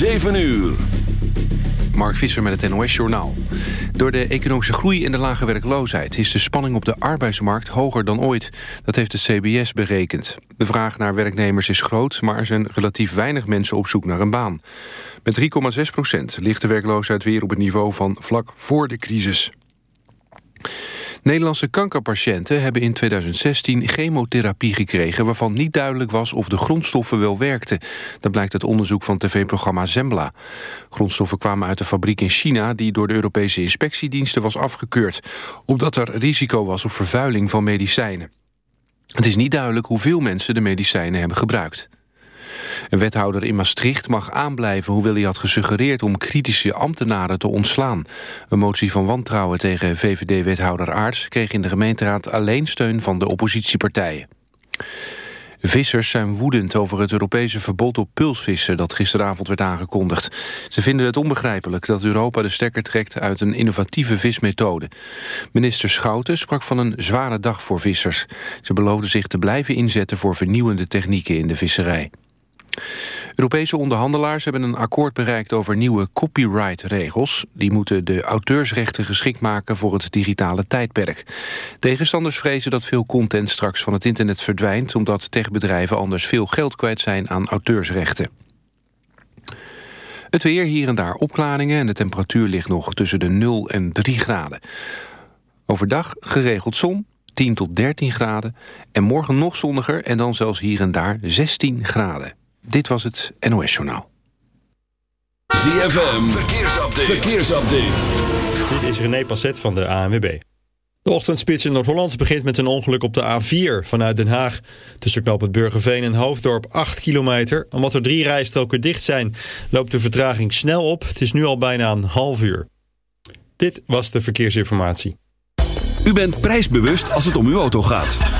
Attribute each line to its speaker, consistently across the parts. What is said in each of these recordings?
Speaker 1: 7 uur.
Speaker 2: Mark Visser met het NOS Journaal. Door de economische groei en de lage werkloosheid... is de spanning op de arbeidsmarkt hoger dan ooit. Dat heeft de CBS berekend. De vraag naar werknemers is groot... maar er zijn relatief weinig mensen op zoek naar een baan. Met 3,6 procent ligt de werkloosheid weer op het niveau van vlak voor de crisis. Nederlandse kankerpatiënten hebben in 2016 chemotherapie gekregen... waarvan niet duidelijk was of de grondstoffen wel werkten. Dat blijkt uit onderzoek van tv-programma Zembla. Grondstoffen kwamen uit de fabriek in China... die door de Europese inspectiediensten was afgekeurd... omdat er risico was op vervuiling van medicijnen. Het is niet duidelijk hoeveel mensen de medicijnen hebben gebruikt. Een wethouder in Maastricht mag aanblijven... hoewel hij had gesuggereerd om kritische ambtenaren te ontslaan. Een motie van wantrouwen tegen VVD-wethouder Aarts... kreeg in de gemeenteraad alleen steun van de oppositiepartijen. Vissers zijn woedend over het Europese verbod op pulsvissen... dat gisteravond werd aangekondigd. Ze vinden het onbegrijpelijk dat Europa de stekker trekt... uit een innovatieve vismethode. Minister Schouten sprak van een zware dag voor vissers. Ze beloofden zich te blijven inzetten voor vernieuwende technieken in de visserij. Europese onderhandelaars hebben een akkoord bereikt over nieuwe copyright-regels. Die moeten de auteursrechten geschikt maken voor het digitale tijdperk. Tegenstanders vrezen dat veel content straks van het internet verdwijnt... omdat techbedrijven anders veel geld kwijt zijn aan auteursrechten. Het weer, hier en daar opklaringen en de temperatuur ligt nog tussen de 0 en 3 graden. Overdag geregeld zon, 10 tot 13 graden. En morgen nog zonniger en dan zelfs hier en daar 16 graden. Dit was het NOS Journaal.
Speaker 1: ZFM, verkeersupdate. verkeersupdate.
Speaker 3: Dit is René Passet van de ANWB. De ochtendspits in Noord-Holland begint met een ongeluk op de A4 vanuit Den Haag. Tussen knoop het Burgerveen en Hoofddorp 8 kilometer. Omdat er drie rijstroken dicht zijn, loopt de vertraging snel op. Het is nu al bijna een half uur. Dit was de verkeersinformatie.
Speaker 1: U bent prijsbewust als het om uw auto gaat.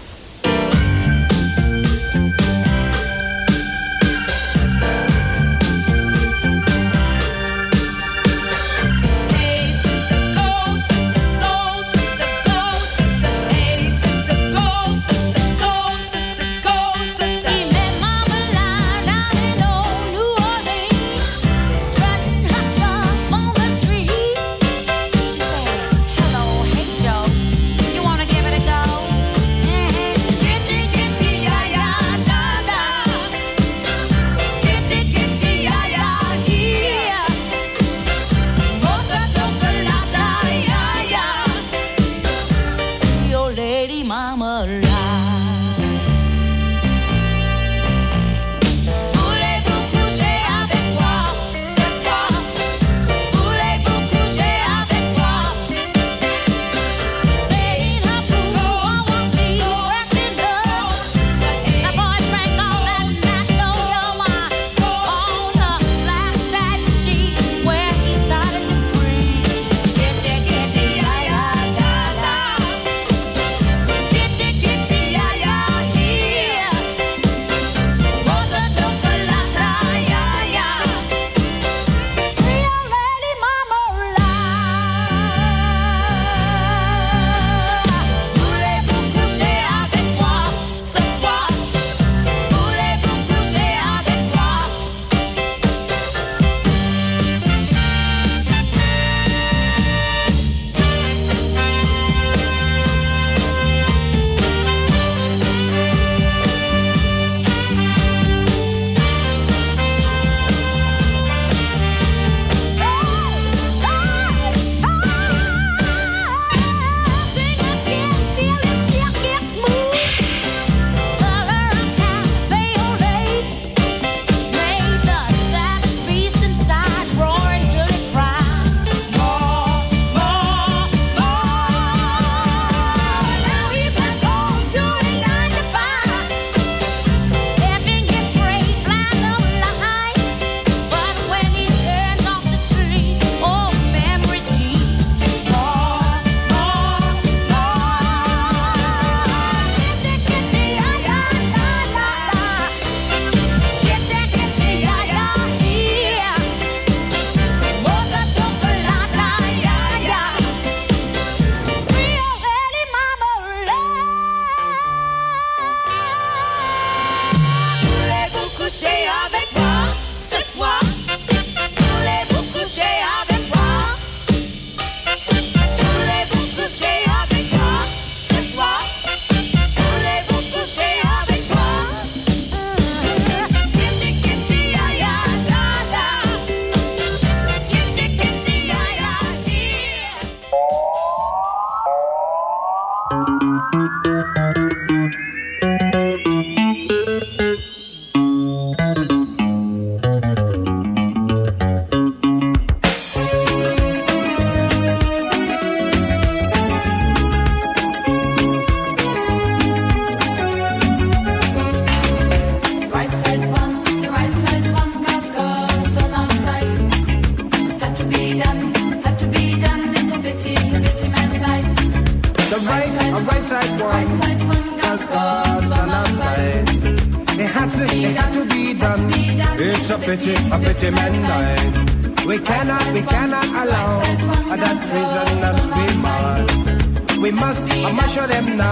Speaker 4: show them now.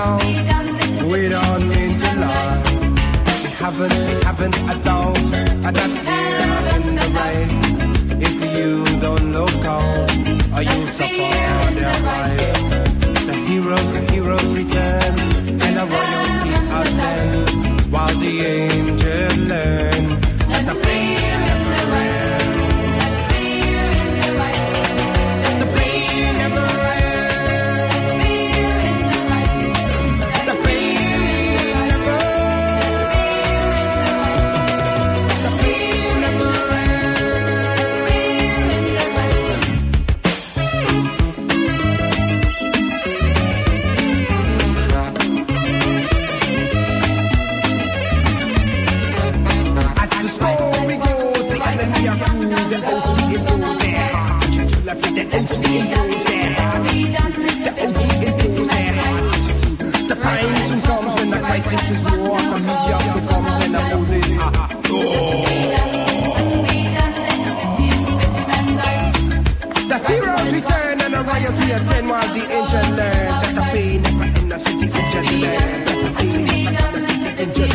Speaker 4: the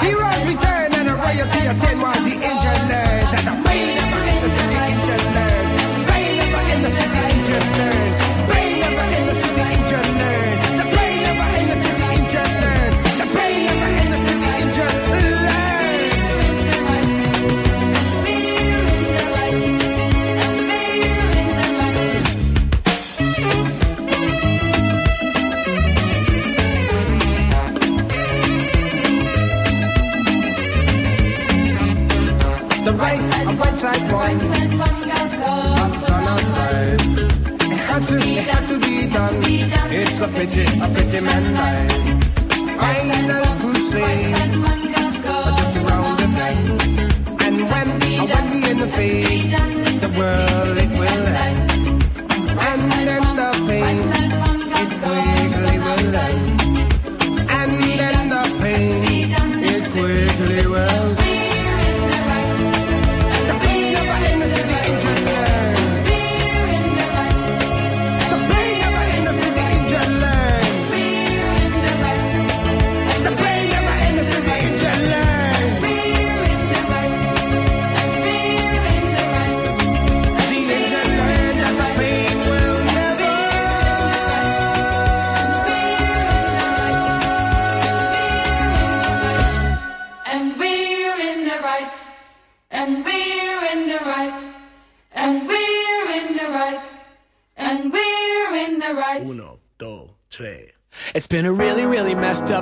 Speaker 4: heroes return and a royalty attend while the angel learns. a pretty, a pretty man life. Final crusade, just around the bend. And when, when we in the face, the world.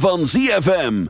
Speaker 5: Van
Speaker 6: ZFM.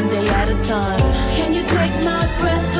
Speaker 7: One day at a time.
Speaker 8: Can you take my breath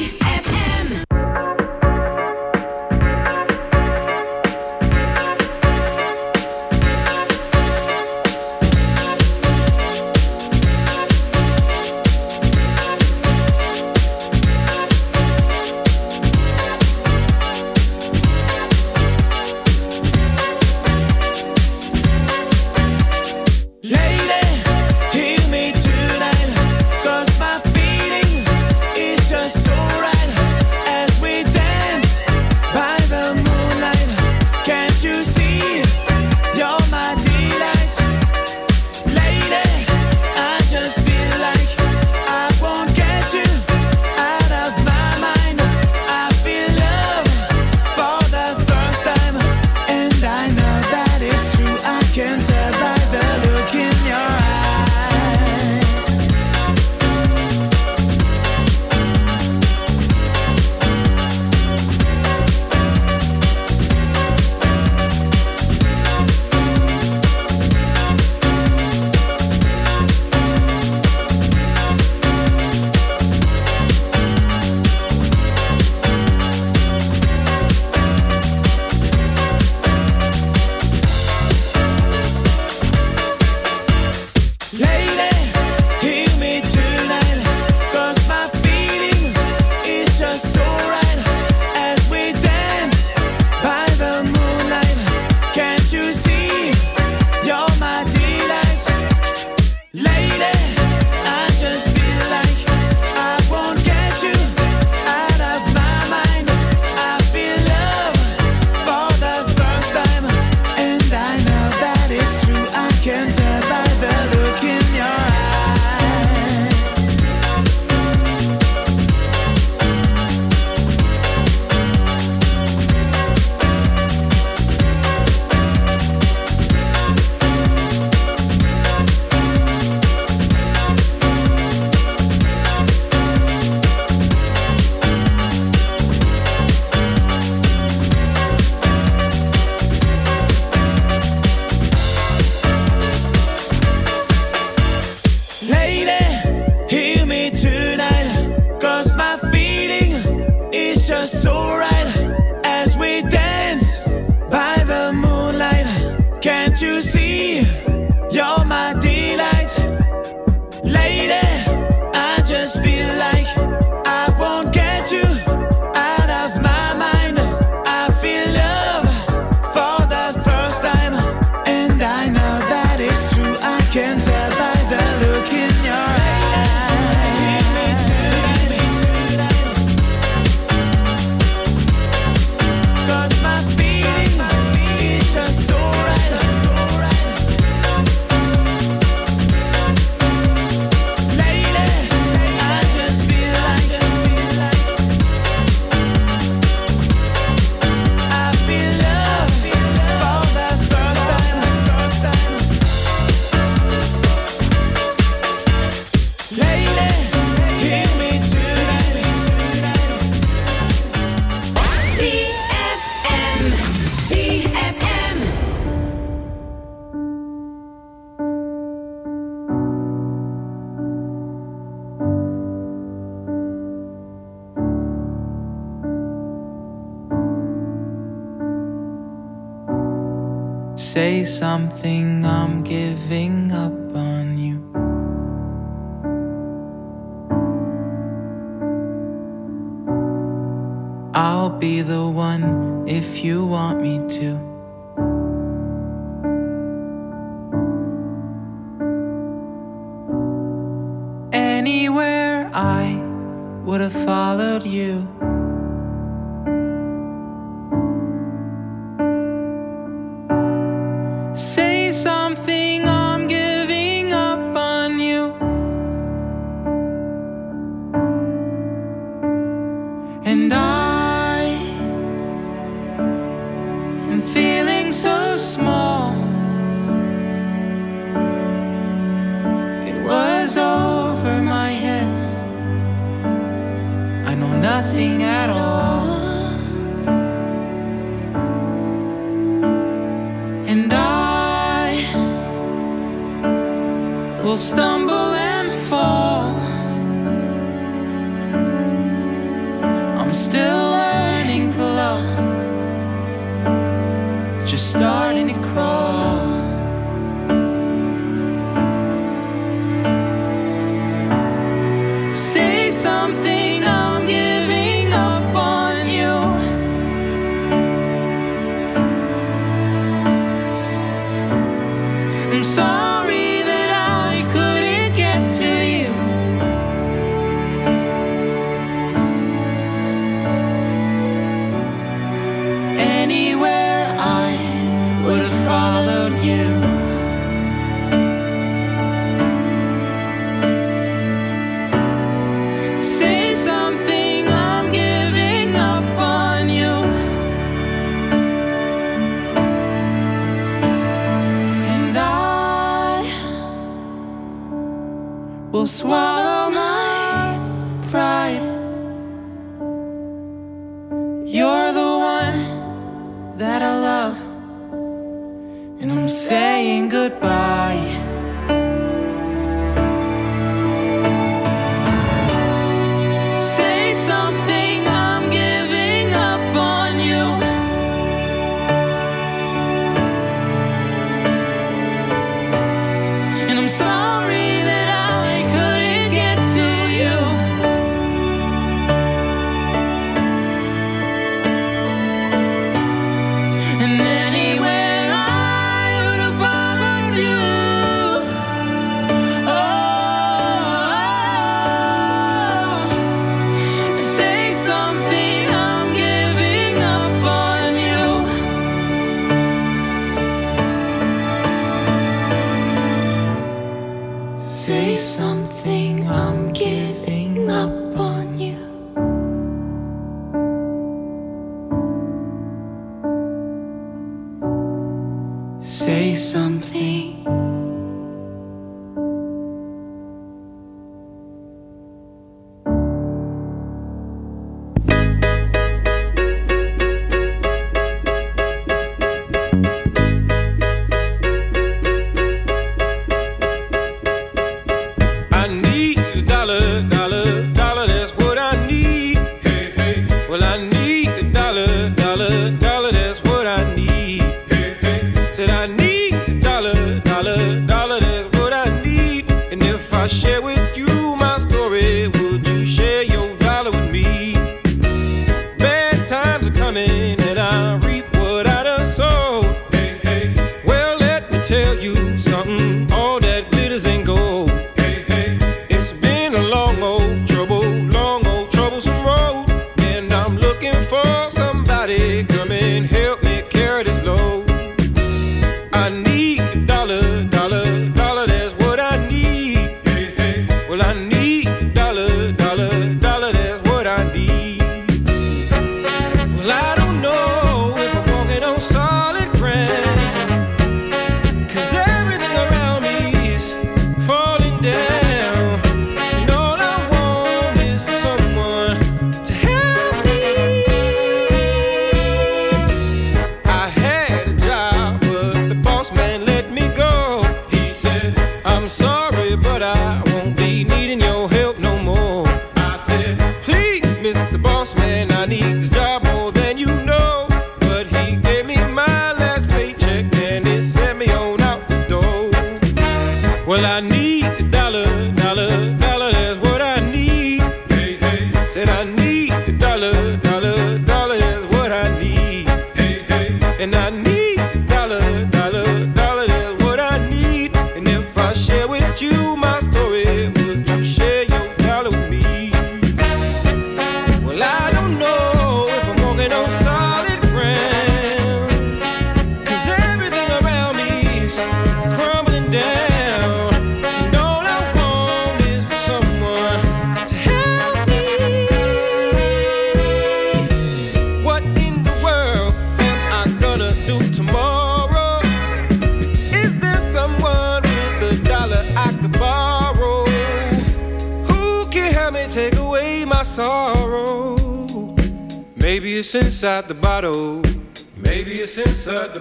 Speaker 9: de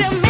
Speaker 9: still